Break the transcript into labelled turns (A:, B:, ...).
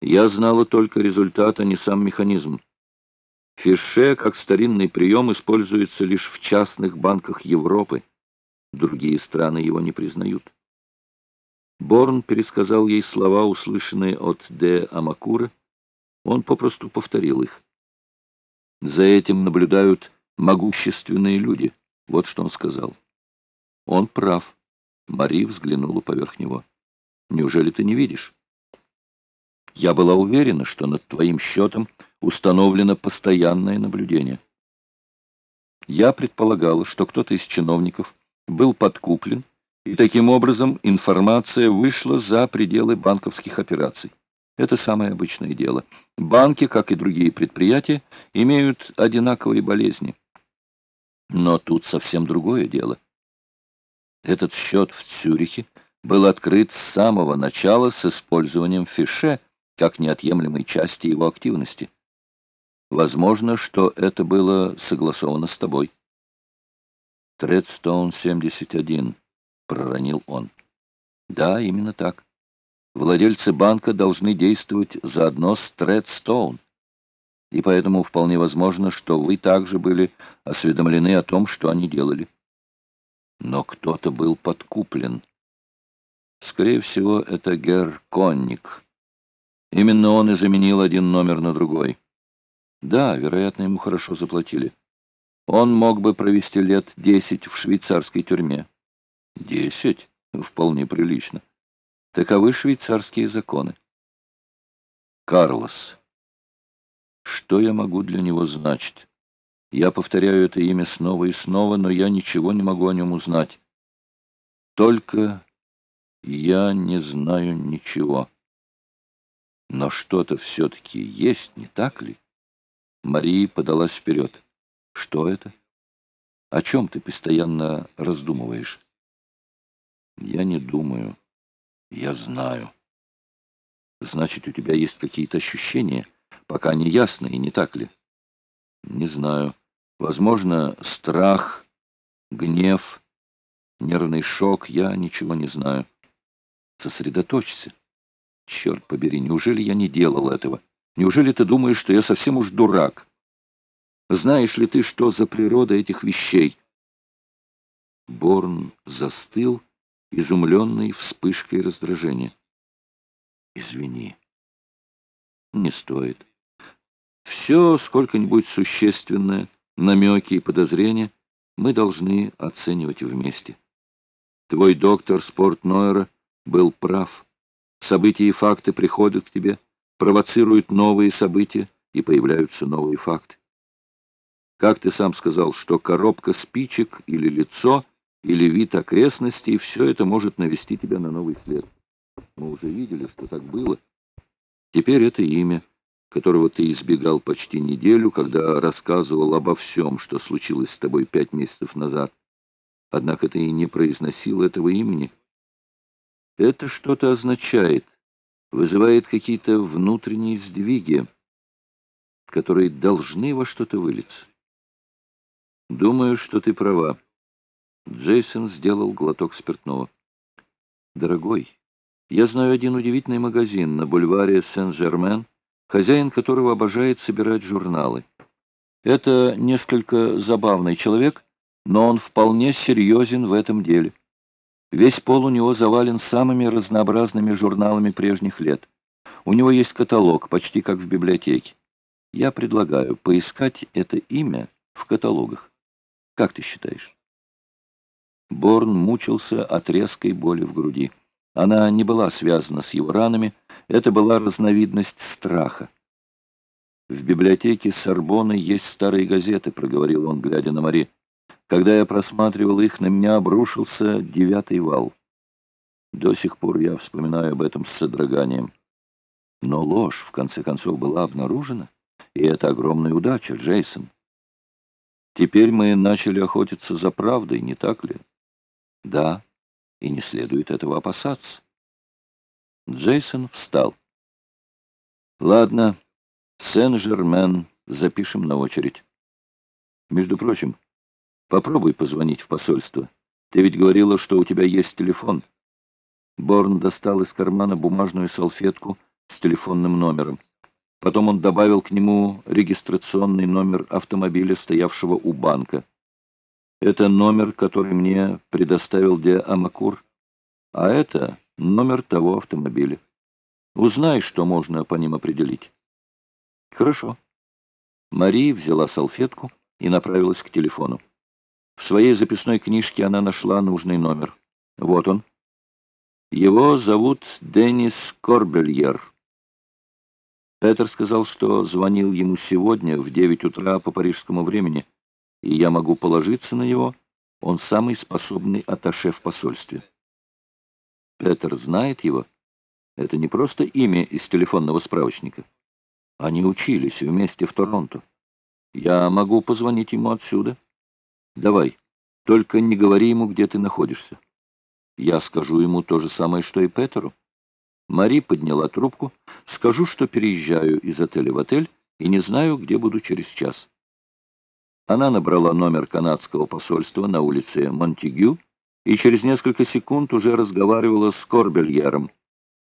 A: Я знала только результат, а не сам механизм. Фише, как старинный прием, используется лишь в частных банках Европы. Другие страны его не признают. Борн пересказал ей слова, услышанные от Де Амакура. Он попросту повторил их. За этим наблюдают могущественные люди. Вот что он сказал. Он прав. Мари взглянула поверх него. Неужели ты не видишь? Я была уверена, что над твоим счетом установлено постоянное наблюдение. Я предполагала, что кто-то из чиновников был подкуплен, и таким образом информация вышла за пределы банковских операций. Это самое обычное дело. Банки, как и другие предприятия, имеют одинаковые болезни. Но тут совсем другое дело. Этот счет в Цюрихе был открыт с самого начала с использованием фише как неотъемлемой части его активности. Возможно, что это было согласовано с тобой. Тредстоун 71, проронил он. Да, именно так. Владельцы банка должны действовать заодно с Тредстоун. И поэтому вполне возможно, что вы также были осведомлены о том, что они делали. Но кто-то был подкуплен. Скорее всего, это Гер Конник. Именно он и заменил один номер на другой. Да, вероятно, ему хорошо заплатили. Он мог бы провести лет десять в швейцарской тюрьме. Десять? Вполне прилично. Таковы швейцарские законы. Карлос. Что я могу для него значить? Я повторяю это имя снова и снова, но я ничего не могу о нем узнать. Только я не знаю ничего. Но что-то все-таки есть, не так ли? Мария подалась вперед. Что это? О чем ты постоянно раздумываешь? Я не думаю. Я знаю. Значит, у тебя есть какие-то ощущения, пока не ясные, не так ли? Не знаю. Возможно, страх, гнев, нервный шок. Я ничего не знаю. Сосредоточься. Черт побери, неужели я не делал этого? Неужели ты думаешь, что я совсем уж дурак? Знаешь ли ты, что за природа этих вещей? Борн застыл, изумленный вспышкой раздражения. Извини. Не стоит. Все сколько-нибудь существенное, намеки и подозрения мы должны оценивать вместе. Твой доктор Спортнойера был прав. События и факты приходят к тебе, провоцируют новые события, и появляются новые факты. Как ты сам сказал, что коробка спичек или лицо, или вид окрестностей, все это может навести тебя на новый след. Мы уже видели, что так было. Теперь это имя, которого ты избегал почти неделю, когда рассказывал обо всем, что случилось с тобой пять месяцев назад. Однако ты и не произносил этого имени. Это что-то означает, вызывает какие-то внутренние сдвиги, которые должны во что-то вылиться. Думаю, что ты права. Джейсон сделал глоток спиртного. Дорогой, я знаю один удивительный магазин на бульваре Сен-Жермен, хозяин которого обожает собирать журналы. Это несколько забавный человек, но он вполне серьезен в этом деле. Весь пол у него завален самыми разнообразными журналами прежних лет. У него есть каталог, почти как в библиотеке. Я предлагаю поискать это имя в каталогах. Как ты считаешь? Борн мучился от резкой боли в груди. Она не была связана с его ранами, это была разновидность страха. «В библиотеке Сорбоны есть старые газеты», — проговорил он, глядя на Мари. Когда я просматривал их, на меня обрушился девятый вал. До сих пор я вспоминаю об этом с содроганием. Но ложь, в конце концов, была обнаружена, и это огромная удача, Джейсон. Теперь мы начали охотиться за правдой, не так ли? Да, и не следует этого опасаться. Джейсон встал. Ладно, Сен-Жермен запишем на очередь. Между прочим, Попробуй позвонить в посольство. Ты ведь говорила, что у тебя есть телефон. Борн достал из кармана бумажную салфетку с телефонным номером. Потом он добавил к нему регистрационный номер автомобиля, стоявшего у банка. Это номер, который мне предоставил Де Амакур, а это номер того автомобиля. Узнай, что можно по ним определить. Хорошо. Мари взяла салфетку и направилась к телефону. В своей записной книжке она нашла нужный номер. Вот он. Его зовут Деннис Корбельер. Петер сказал, что звонил ему сегодня в девять утра по парижскому времени, и я могу положиться на него. Он самый способный атташе в посольстве. Петер знает его. Это не просто имя из телефонного справочника. Они учились вместе в Торонто. Я могу позвонить ему отсюда. Давай, только не говори ему, где ты находишься. Я скажу ему то же самое, что и Петеру. Мари подняла трубку. Скажу, что переезжаю из отеля в отель и не знаю, где буду через час. Она набрала номер канадского посольства на улице Монтегю и через несколько секунд уже разговаривала с Корбельером,